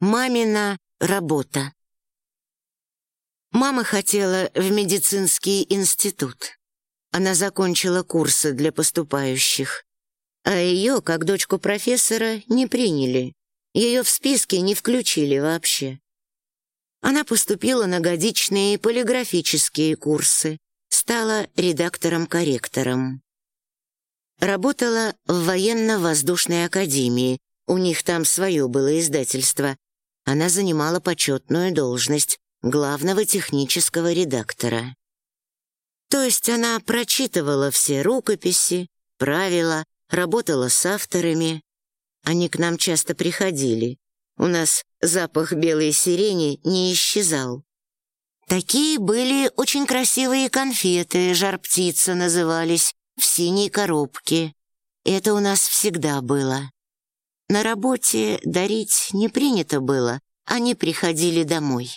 Мамина работа. Мама хотела в медицинский институт. Она закончила курсы для поступающих. А ее, как дочку профессора, не приняли. Ее в списке не включили вообще. Она поступила на годичные полиграфические курсы, стала редактором-корректором. Работала в военно-воздушной академии, у них там свое было издательство, она занимала почетную должность главного технического редактора. То есть она прочитывала все рукописи, правила, работала с авторами. Они к нам часто приходили. У нас запах белой сирени не исчезал. Такие были очень красивые конфеты, жар-птица назывались, в синей коробке. Это у нас всегда было. На работе дарить не принято было, они приходили домой.